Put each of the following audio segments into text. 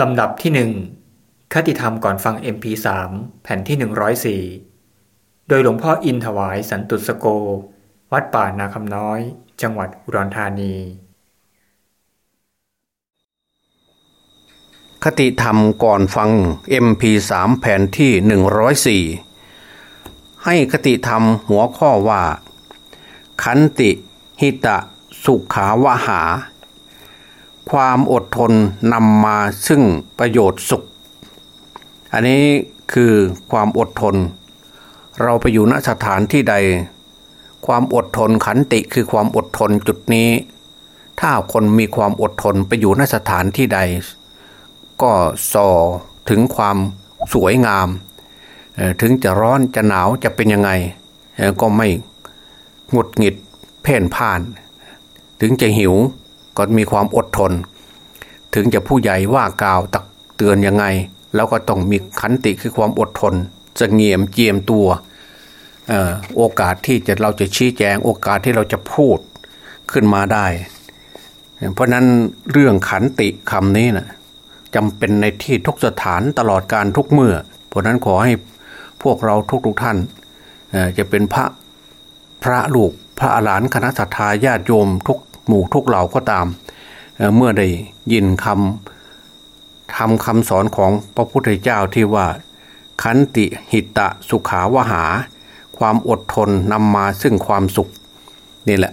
ลำดับที่หนึ่งคติธรรมก่อนฟัง MP3 แผ่นที่ 104 โดยหลวงพ่ออินถวายสันตุสโก วัดป่านาคำน้อย จังหวัดอุดรธานี คติธรรมก่อนฟัง MP3 แผ่นที่ 104 ให้คติธรรมหัวข้อว่า ขันติ หิตะ สุขาวหา ความอดทนนำมาซึ่งประโยชน์สุข อันนี้คือความอดทน เราไปอยู่ณสถานที่ใด ความอดทนขันติคือความอดทนจุดนี้ ถ้าคนมีความอดทนไปอยู่ณสถานที่ใด ก็ส่อถึงความสวยงาม ถึงจะร้อนจะหนาวจะเป็นยังไง ก็ไม่หงุดหงิดเพ่นพ่าน ถึงจะหิว ก็มีความอดทน ถึงจะผู้ใหญ่ว่ากล่าวตักเตือนยังไง แล้วก็ต้องมีขันติคือความอดทนจะเงียมเจียมตัวโอกาสที่จะเราจะชี้แจง โอกาสที่เราจะพูดขึ้นมาได้ เพราะนั้นเรื่องขันติคำนี้นะจำเป็นในที่ทุกสถานตลอดการทุกเมื่อ เพราะนั้นขอให้พวกเราทุกๆทท่านจะเป็นพระพระลูกพระอรหันต์คณะสัตยาญาติโยมทุก หมู่ทุกเหล่าก็ตามเเมื่อได้ยินคำทำคำสอนของพระพุทธเจ้าที่ว่าขันติหิตะสุขาวหา ความอดทนนำมาซึ่งความสุขนี่แหละ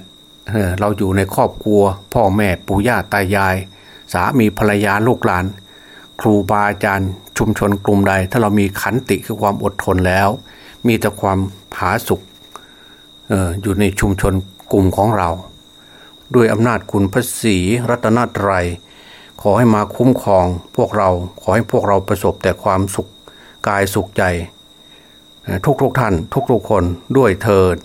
เเราอยู่ในครอบครัว พ่อแม่ปู่ย่าตายาย สามีภรรยาลูกหลาน ครูบาอาจารย์ชุมชนกลุ่มใด ถ้าเรามีขันติคือความอดทนแล้ว มีแต่ความผาสุขอออยู่ในชุมชนกลุ่มของเรา ด้วยอำนาจคุณพระศรีรัตนตรัย ขอให้มาคุ้มครองพวกเราขอให้พวกเราประสบแต่ความสุขกายสุขใจ ทุกทุกท่าน ทุกทุกคนด้วยเถิด